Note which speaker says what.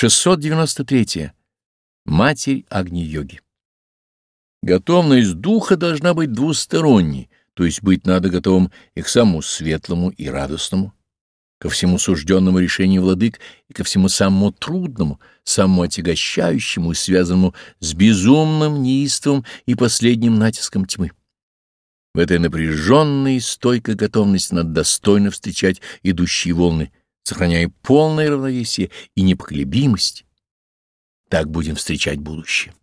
Speaker 1: 693. Матерь Агни-йоги. Готовность духа должна быть двусторонней, то есть быть надо готовым и к самому светлому и радостному, ко всему сужденному решению владык и ко всему самому трудному, самому отягощающему и связанному с безумным неистовым и последним натиском тьмы. В этой напряженной и стойкой готовности надо достойно встречать идущие волны, сохраняя полное равновесие и непоколебимость. Так будем встречать будущее.